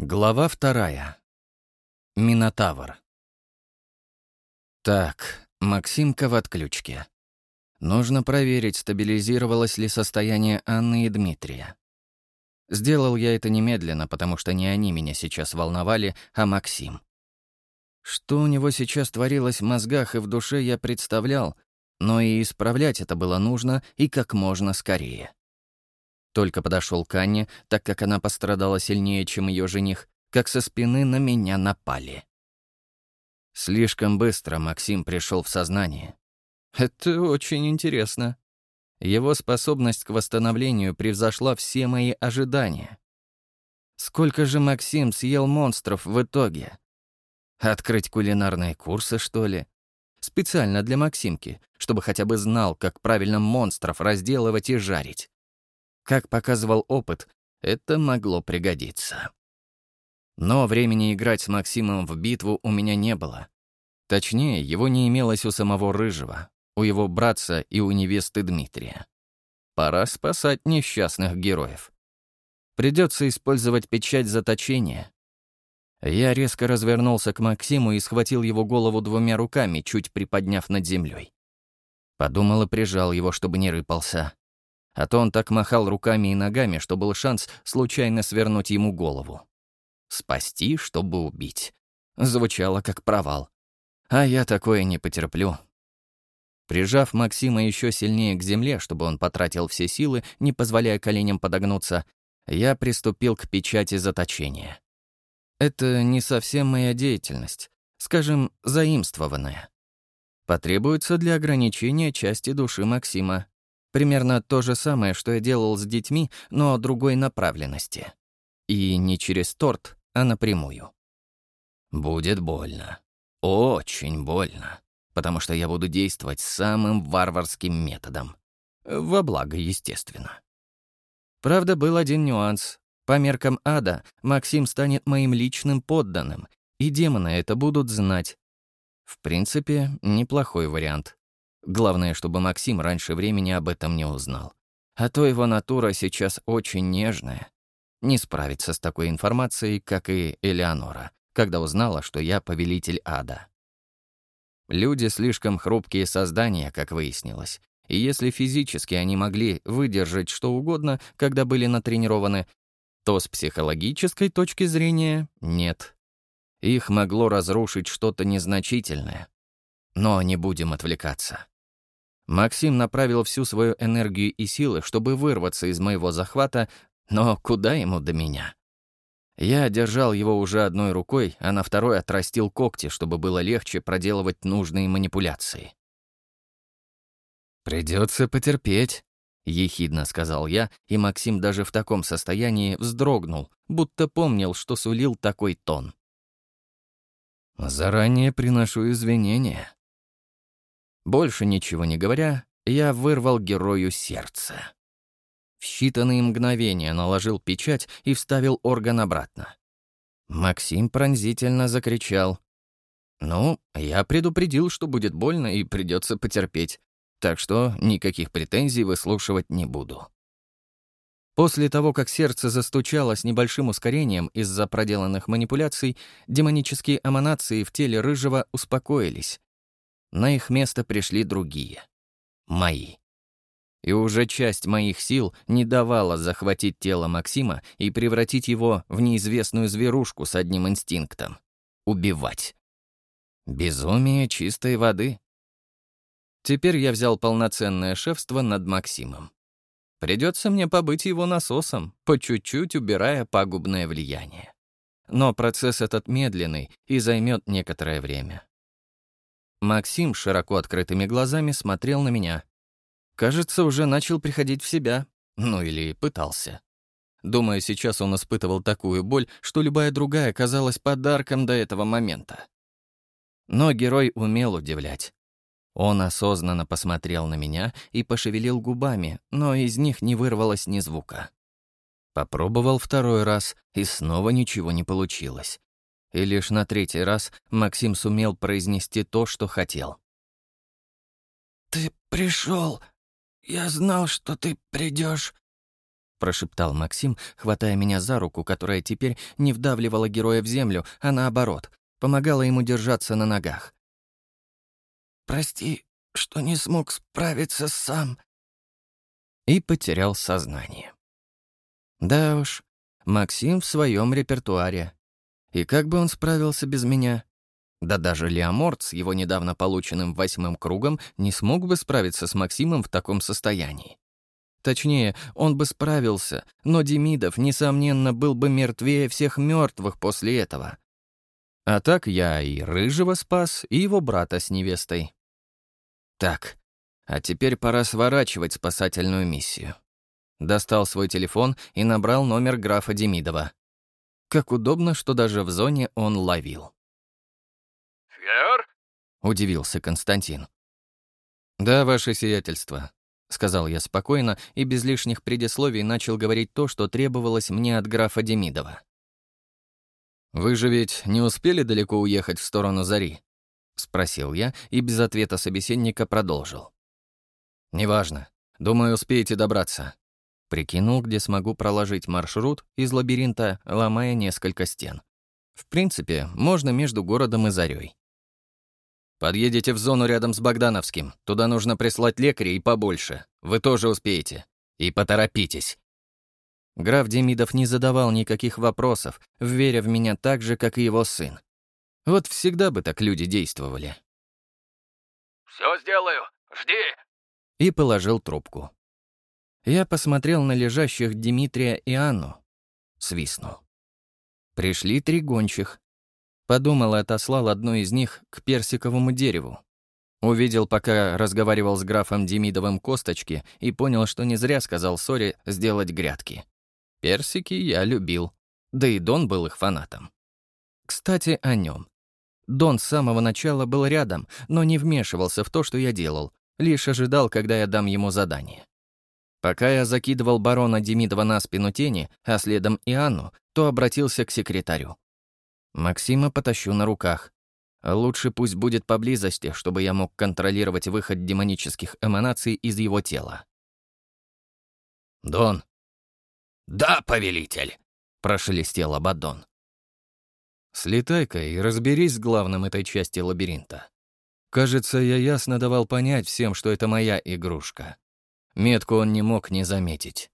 Глава вторая. Минотавр. Так, Максимка в отключке. Нужно проверить, стабилизировалось ли состояние Анны и Дмитрия. Сделал я это немедленно, потому что не они меня сейчас волновали, а Максим. Что у него сейчас творилось в мозгах и в душе, я представлял, но и исправлять это было нужно и как можно скорее. Только подошел к Анне, так как она пострадала сильнее, чем ее жених, как со спины на меня напали. Слишком быстро Максим пришел в сознание. Это очень интересно. Его способность к восстановлению превзошла все мои ожидания. Сколько же Максим съел монстров в итоге? Открыть кулинарные курсы, что ли? Специально для Максимки, чтобы хотя бы знал, как правильно монстров разделывать и жарить. Как показывал опыт, это могло пригодиться. Но времени играть с Максимом в битву у меня не было. Точнее, его не имелось у самого Рыжего, у его братца и у невесты Дмитрия. Пора спасать несчастных героев. Придется использовать печать заточения. Я резко развернулся к Максиму и схватил его голову двумя руками, чуть приподняв над землей. Подумал и прижал его, чтобы не рыпался. А то он так махал руками и ногами, что был шанс случайно свернуть ему голову. «Спасти, чтобы убить». Звучало как провал. А я такое не потерплю. Прижав Максима еще сильнее к земле, чтобы он потратил все силы, не позволяя коленям подогнуться, я приступил к печати заточения. Это не совсем моя деятельность, скажем, заимствованная. Потребуется для ограничения части души Максима, Примерно то же самое, что я делал с детьми, но другой направленности. И не через торт, а напрямую. Будет больно. Очень больно. Потому что я буду действовать самым варварским методом. Во благо, естественно. Правда, был один нюанс. По меркам ада, Максим станет моим личным подданным, и демоны это будут знать. В принципе, неплохой вариант. Главное, чтобы Максим раньше времени об этом не узнал. А то его натура сейчас очень нежная. Не справится с такой информацией, как и Элеонора, когда узнала, что я повелитель ада. Люди слишком хрупкие создания, как выяснилось. И если физически они могли выдержать что угодно, когда были натренированы, то с психологической точки зрения — нет. Их могло разрушить что-то незначительное. Но не будем отвлекаться. Максим направил всю свою энергию и силы, чтобы вырваться из моего захвата, но куда ему до меня? Я держал его уже одной рукой, а на второй отрастил когти, чтобы было легче проделывать нужные манипуляции. «Придется потерпеть», — ехидно сказал я, и Максим даже в таком состоянии вздрогнул, будто помнил, что сулил такой тон. «Заранее приношу извинения», больше ничего не говоря, я вырвал герою сердце. В считанные мгновения наложил печать и вставил орган обратно. Максим пронзительно закричал. «Ну, я предупредил, что будет больно и придется потерпеть, так что никаких претензий выслушивать не буду». После того, как сердце застучало с небольшим ускорением из-за проделанных манипуляций, демонические эманации в теле Рыжего успокоились, на их место пришли другие. Мои. И уже часть моих сил не давала захватить тело Максима и превратить его в неизвестную зверушку с одним инстинктом — убивать. Безумие чистой воды. Теперь я взял полноценное шефство над Максимом. Придется мне побыть его насосом, по чуть-чуть убирая пагубное влияние. Но процесс этот медленный и займет некоторое время. Максим широко открытыми глазами смотрел на меня. Кажется, уже начал приходить в себя. Ну или пытался. Думаю, сейчас он испытывал такую боль, что любая другая казалась подарком до этого момента. Но герой умел удивлять. Он осознанно посмотрел на меня и пошевелил губами, но из них не вырвалось ни звука. Попробовал второй раз, и снова ничего не получилось и лишь на третий раз Максим сумел произнести то, что хотел. «Ты пришел. Я знал, что ты придешь. — прошептал Максим, хватая меня за руку, которая теперь не вдавливала героя в землю, а наоборот, помогала ему держаться на ногах. «Прости, что не смог справиться сам». И потерял сознание. Да уж, Максим в своем репертуаре. И как бы он справился без меня? Да даже Леоморт с его недавно полученным восьмым кругом не смог бы справиться с Максимом в таком состоянии. Точнее, он бы справился, но Демидов, несомненно, был бы мертвее всех мертвых после этого. А так я и Рыжего спас, и его брата с невестой. Так, а теперь пора сворачивать спасательную миссию. Достал свой телефон и набрал номер графа Демидова. Как удобно, что даже в зоне он ловил. «Фер?» — удивился Константин. «Да, ваше сиятельство», — сказал я спокойно и без лишних предисловий начал говорить то, что требовалось мне от графа Демидова. «Вы же ведь не успели далеко уехать в сторону Зари?» — спросил я и без ответа собеседника продолжил. «Неважно. Думаю, успеете добраться». Прикинул, где смогу проложить маршрут из лабиринта, ломая несколько стен. В принципе, можно между городом и Зарей. Подъедете в зону рядом с Богдановским. Туда нужно прислать лекарей побольше. Вы тоже успеете. И поторопитесь. Граф Демидов не задавал никаких вопросов, веря в меня так же, как и его сын. Вот всегда бы так люди действовали. «Все сделаю. Жди!» И положил трубку. Я посмотрел на лежащих Дмитрия и Анну. Свистнул. Пришли три гончих, Подумал и отослал одну из них к персиковому дереву. Увидел, пока разговаривал с графом Демидовым косточки, и понял, что не зря сказал Соре сделать грядки. Персики я любил, да и Дон был их фанатом. Кстати, о нем. Дон с самого начала был рядом, но не вмешивался в то, что я делал, лишь ожидал, когда я дам ему задание. Пока я закидывал барона Демидова на спину тени, а следом и Анну, то обратился к секретарю. Максима потащу на руках. лучше пусть будет поблизости, чтобы я мог контролировать выход демонических эманаций из его тела. «Дон». «Да, повелитель», — прошелестел Абаддон. «Слетай-ка и разберись с главным этой части лабиринта. Кажется, я ясно давал понять всем, что это моя игрушка. Метку он не мог не заметить».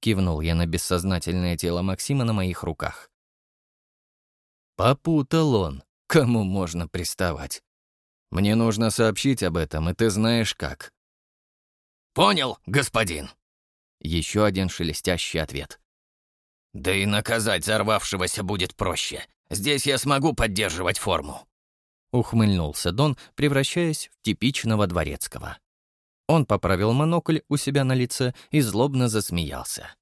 Кивнул я на бессознательное тело Максима на моих руках. Попутал он. Кому можно приставать? Мне нужно сообщить об этом, и ты знаешь как. Понял, господин. Еще один шелестящий ответ. Да и наказать взорвавшегося будет проще. Здесь я смогу поддерживать форму. Ухмыльнулся Дон, превращаясь в типичного дворецкого. Он поправил монокль у себя на лице и злобно засмеялся.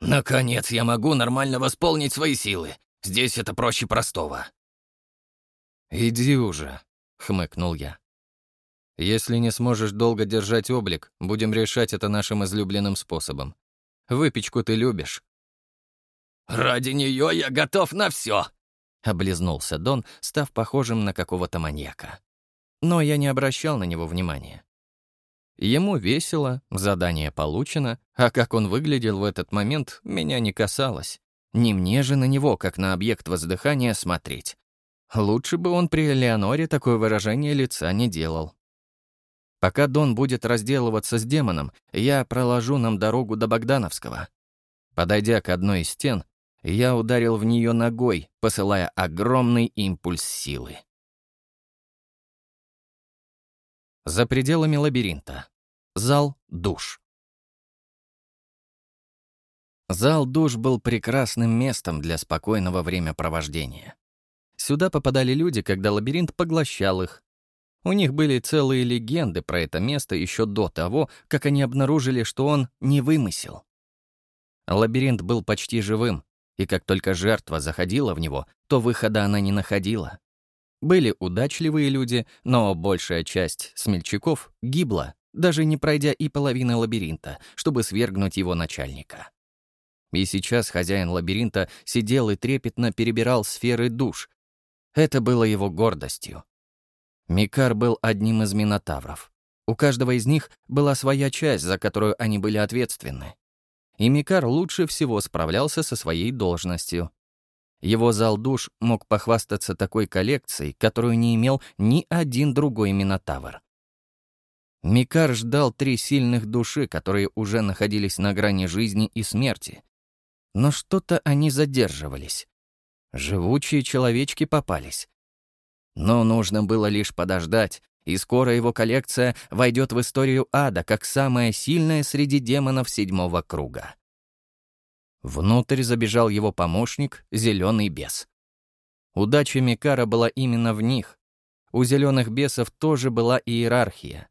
«Наконец я могу нормально восполнить свои силы. Здесь это проще простого». «Иди уже», — хмыкнул я. «Если не сможешь долго держать облик, будем решать это нашим излюбленным способом. Выпечку ты любишь». «Ради нее я готов на все», — облизнулся Дон, став похожим на какого-то маньяка. Но я не обращал на него внимания. Ему весело, задание получено, а как он выглядел в этот момент, меня не касалось. Не мне же на него, как на объект воздыхания, смотреть. Лучше бы он при Леоноре такое выражение лица не делал. Пока Дон будет разделываться с демоном, я проложу нам дорогу до Богдановского. Подойдя к одной из стен, я ударил в нее ногой, посылая огромный импульс силы. За пределами лабиринта. Зал душ. Зал душ был прекрасным местом для спокойного времяпровождения. Сюда попадали люди, когда лабиринт поглощал их. У них были целые легенды про это место еще до того, как они обнаружили, что он не вымысел. Лабиринт был почти живым, и как только жертва заходила в него, то выхода она не находила. Были удачливые люди, но большая часть смельчаков гибла, даже не пройдя и половины лабиринта, чтобы свергнуть его начальника. И сейчас хозяин лабиринта сидел и трепетно перебирал сферы душ. Это было его гордостью. Микар был одним из минотавров. У каждого из них была своя часть, за которую они были ответственны. и Микар лучше всего справлялся со своей должностью. Его зал душ мог похвастаться такой коллекцией, которую не имел ни один другой Минотавр. Микар ждал три сильных души, которые уже находились на грани жизни и смерти. Но что-то они задерживались. Живучие человечки попались. Но нужно было лишь подождать, и скоро его коллекция войдет в историю ада как самая сильная среди демонов седьмого круга. Внутрь забежал его помощник, зеленый бес. Удача Микара была именно в них. У зеленых бесов тоже была иерархия.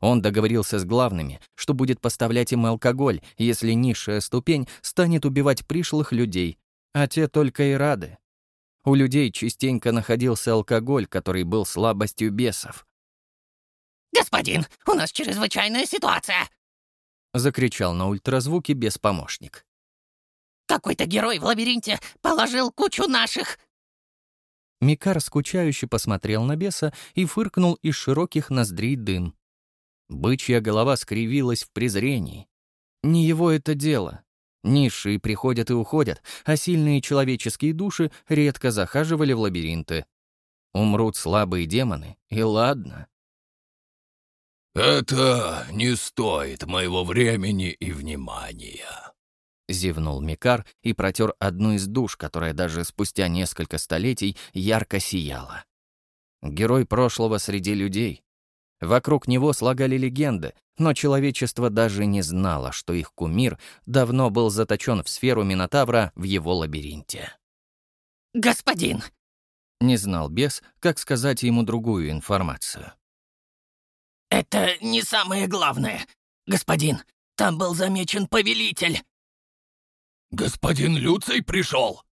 Он договорился с главными, что будет поставлять им алкоголь, если низшая ступень станет убивать пришлых людей, а те только и рады. У людей частенько находился алкоголь, который был слабостью бесов. «Господин, у нас чрезвычайная ситуация!» — закричал на ультразвуке беспомощник. «Какой-то герой в лабиринте положил кучу наших!» Микар скучающе посмотрел на беса и фыркнул из широких ноздрей дым. Бычья голова скривилась в презрении. Не его это дело. Низшие приходят и уходят, а сильные человеческие души редко захаживали в лабиринты. Умрут слабые демоны, и ладно. «Это не стоит моего времени и внимания», — зевнул Микар и протер одну из душ, которая даже спустя несколько столетий ярко сияла. Герой прошлого среди людей, Вокруг него слагали легенды, но человечество даже не знало, что их кумир давно был заточен в сферу Минотавра в его лабиринте. «Господин!» Не знал бес, как сказать ему другую информацию. «Это не самое главное. Господин, там был замечен повелитель!» «Господин Люций пришел!»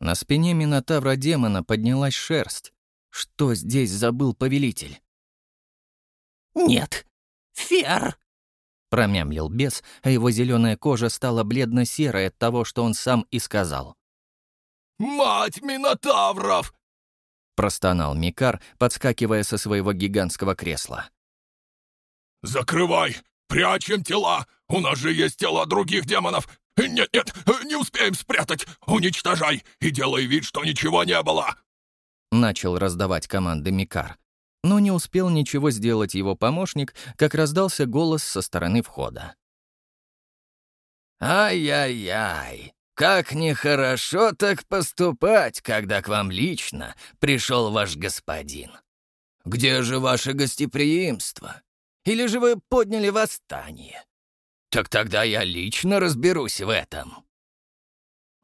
На спине Минотавра демона поднялась шерсть. Что здесь забыл повелитель? «Нет, Фер!» Промямлил бес, а его зеленая кожа стала бледно-серой от того, что он сам и сказал. «Мать Минотавров!» Простонал Микар, подскакивая со своего гигантского кресла. «Закрывай! Прячем тела! У нас же есть тела других демонов! Нет-нет, не успеем спрятать! Уничтожай и делай вид, что ничего не было!» Начал раздавать команды Микар. Но не успел ничего сделать его помощник, как раздался голос со стороны входа. «Ай-яй-яй, как нехорошо так поступать, когда к вам лично пришел ваш господин. Где же ваше гостеприимство? Или же вы подняли восстание? Так тогда я лично разберусь в этом».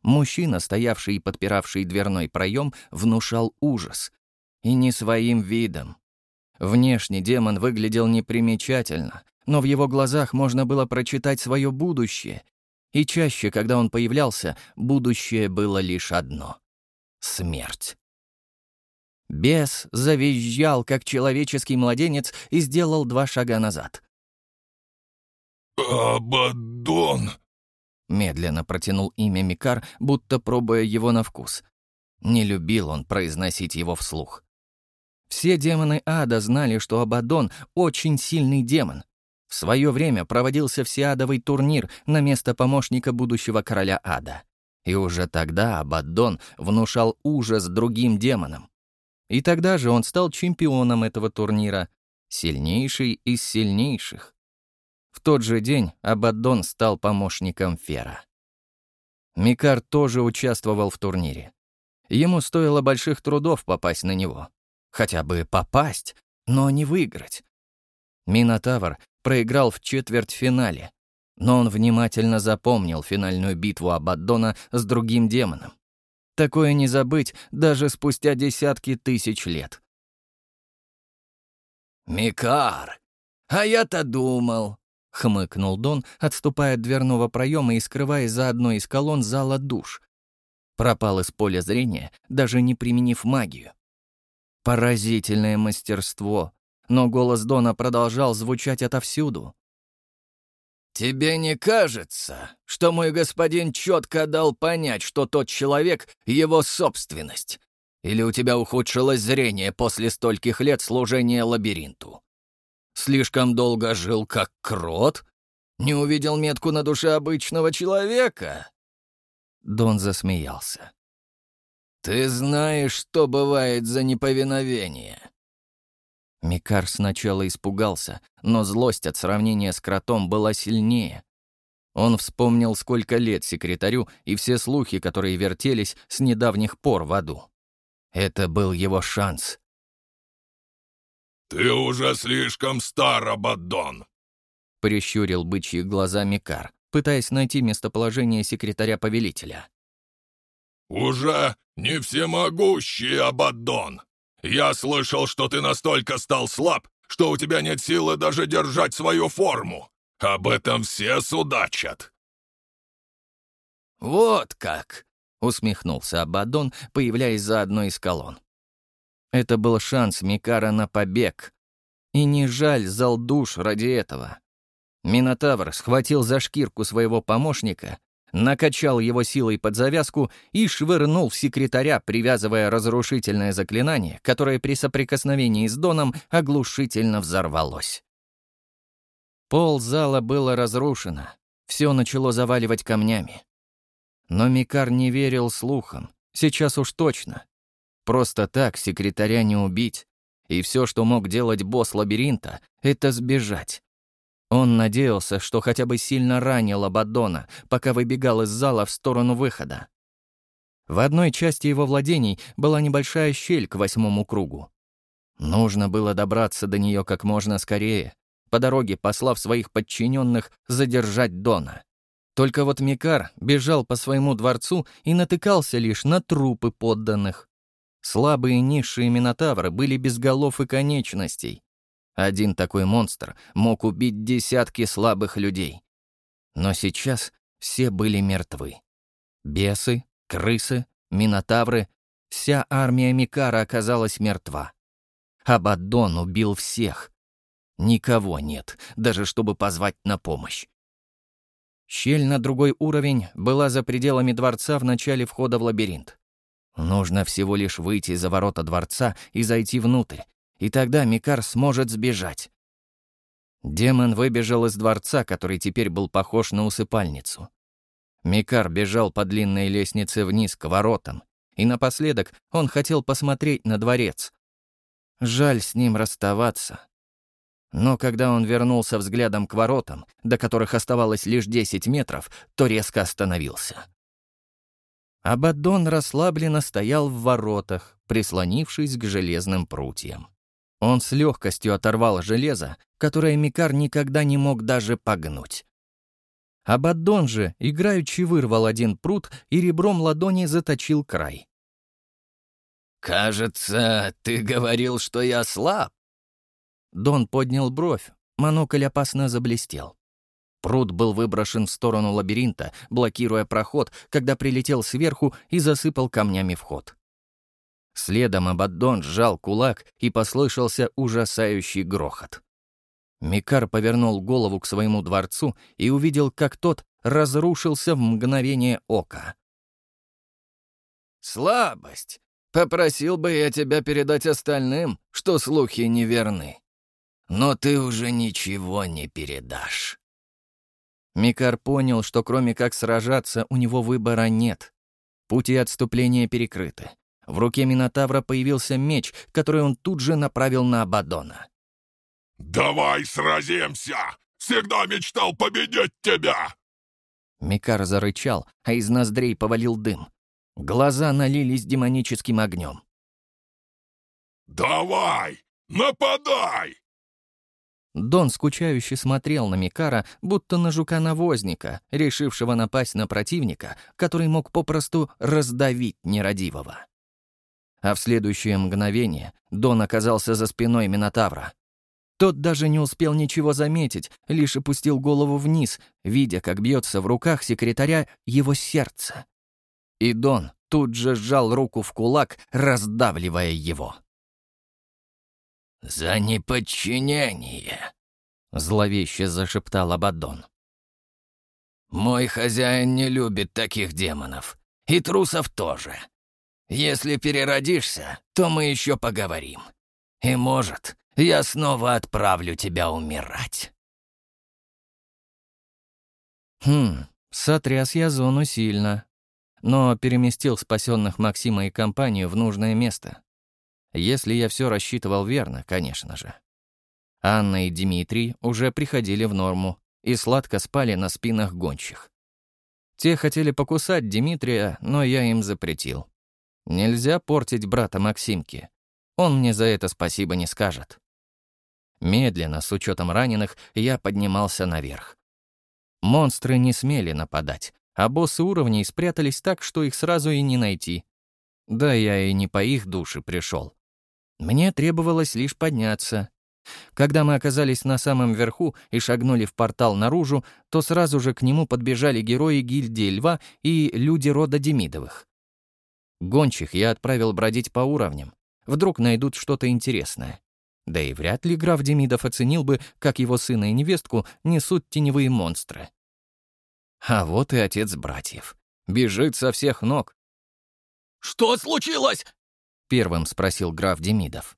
Мужчина, стоявший и подпиравший дверной проем, внушал ужас. И не своим видом. Внешне демон выглядел непримечательно, но в его глазах можно было прочитать свое будущее. И чаще, когда он появлялся, будущее было лишь одно — смерть. Бес завизжал, как человеческий младенец, и сделал два шага назад. «Абадон!» Медленно протянул имя Микар, будто пробуя его на вкус. Не любил он произносить его вслух. Все демоны ада знали, что Абадон — очень сильный демон. В свое время проводился всеадовый турнир на место помощника будущего короля ада. И уже тогда Абаддон внушал ужас другим демонам. И тогда же он стал чемпионом этого турнира, сильнейший из сильнейших. В тот же день Абаддон стал помощником Фера. Микар тоже участвовал в турнире. Ему стоило больших трудов попасть на него. Хотя бы попасть, но не выиграть. Минотавр проиграл в четвертьфинале, но он внимательно запомнил финальную битву Абаддона с другим демоном. Такое не забыть даже спустя десятки тысяч лет. «Микар, а я-то думал», — хмыкнул Дон, отступая от дверного проема и скрываясь за одной из колонн зала душ. Пропал из поля зрения, даже не применив магию. Поразительное мастерство. Но голос Дона продолжал звучать отовсюду. «Тебе не кажется, что мой господин четко дал понять, что тот человек — его собственность? Или у тебя ухудшилось зрение после стольких лет служения лабиринту? Слишком долго жил как крот? Не увидел метку на душе обычного человека?» Дон засмеялся. «Ты знаешь, что бывает за неповиновение?» Микар сначала испугался, но злость от сравнения с кротом была сильнее. Он вспомнил, сколько лет секретарю и все слухи, которые вертелись с недавних пор в аду. Это был его шанс. «Ты уже слишком стар, Абаддон!» — прищурил бычьи глаза Микар, пытаясь найти местоположение секретаря-повелителя. «Уже не всемогущий, Абаддон! Я слышал, что ты настолько стал слаб, что у тебя нет силы даже держать свою форму. Об этом все судачат». «Вот как!» — усмехнулся Абаддон, появляясь за одной из колонн. Это был шанс Микара на побег. И не жаль зал душ ради этого. Минотавр схватил за шкирку своего помощника, накачал его силой под завязку и швырнул в секретаря, привязывая разрушительное заклинание, которое при соприкосновении с Доном оглушительно взорвалось. Пол зала было разрушено, все начало заваливать камнями. Но Микар не верил слухам, сейчас уж точно. Просто так секретаря не убить, и все, что мог делать босс лабиринта, это сбежать. Он надеялся, что хотя бы сильно ранил Абаддона, пока выбегал из зала в сторону выхода. В одной части его владений была небольшая щель к восьмому кругу. Нужно было добраться до нее как можно скорее, по дороге послав своих подчиненных задержать Дона. Только вот Микар бежал по своему дворцу и натыкался лишь на трупы подданных. Слабые низшие минотавры были без голов и конечностей, один такой монстр мог убить десятки слабых людей. Но сейчас все были мертвы. Бесы, крысы, минотавры — вся армия Микара оказалась мертва. Абаддон убил всех. Никого нет, даже чтобы позвать на помощь. Щель на другой уровень была за пределами дворца в начале входа в лабиринт. Нужно всего лишь выйти за ворота дворца и зайти внутрь, и тогда Микар сможет сбежать. Демон выбежал из дворца, который теперь был похож на усыпальницу. Микар бежал по длинной лестнице вниз к воротам, и напоследок он хотел посмотреть на дворец. Жаль с ним расставаться. Но когда он вернулся взглядом к воротам, до которых оставалось лишь 10 метров, то резко остановился. Абаддон расслабленно стоял в воротах, прислонившись к железным прутьям. Он с легкостью оторвал железо, которое Микар никогда не мог даже погнуть. Абаддон же играючи вырвал один пруд и ребром ладони заточил край. «Кажется, ты говорил, что я слаб?» Дон поднял бровь, монокль опасно заблестел. Пруд был выброшен в сторону лабиринта, блокируя проход, когда прилетел сверху и засыпал камнями вход. Следом Абаддон сжал кулак, и послышался ужасающий грохот. Микар повернул голову к своему дворцу и увидел, как тот разрушился в мгновение ока. «Слабость! Попросил бы я тебя передать остальным, что слухи неверны. Но ты уже ничего не передашь». Микар понял, что кроме как сражаться, у него выбора нет. Пути отступления перекрыты. В руке Минотавра появился меч, который он тут же направил на Абадона. «Давай сразимся! Всегда мечтал победить тебя!» Микар зарычал, а из ноздрей повалил дым. Глаза налились демоническим огнем. «Давай! Нападай!» Дон скучающе смотрел на Микара, будто на жука-навозника, решившего напасть на противника, который мог попросту раздавить нерадивого а в следующее мгновение Дон оказался за спиной Минотавра. Тот даже не успел ничего заметить, лишь опустил голову вниз, видя, как бьется в руках секретаря его сердце. И Дон тут же сжал руку в кулак, раздавливая его. «За неподчинение!» — зловеще зашептал Абаддон. «Мой хозяин не любит таких демонов. И трусов тоже. Если переродишься, то мы еще поговорим. И, может, я снова отправлю тебя умирать». Хм, сотряс я зону сильно. Но переместил спасенных Максима и компанию в нужное место. Если я все рассчитывал верно, конечно же. Анна и Дмитрий уже приходили в норму и сладко спали на спинах гончих. Те хотели покусать Дмитрия, но я им запретил. Нельзя портить брата Максимки. Он мне за это спасибо не скажет. Медленно, с учетом раненых, я поднимался наверх. Монстры не смели нападать, а боссы уровней спрятались так, что их сразу и не найти. Да я и не по их душе пришел. Мне требовалось лишь подняться. Когда мы оказались на самом верху и шагнули в портал наружу, то сразу же к нему подбежали герои гильдии Льва и люди рода Демидовых. Гончих я отправил бродить по уровням. Вдруг найдут что-то интересное. Да и вряд ли граф Демидов оценил бы, как его сына и невестку несут теневые монстры. А вот и отец братьев. Бежит со всех ног. «Что случилось?» — первым спросил граф Демидов.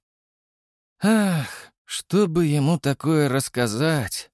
«Ах, что бы ему такое рассказать?»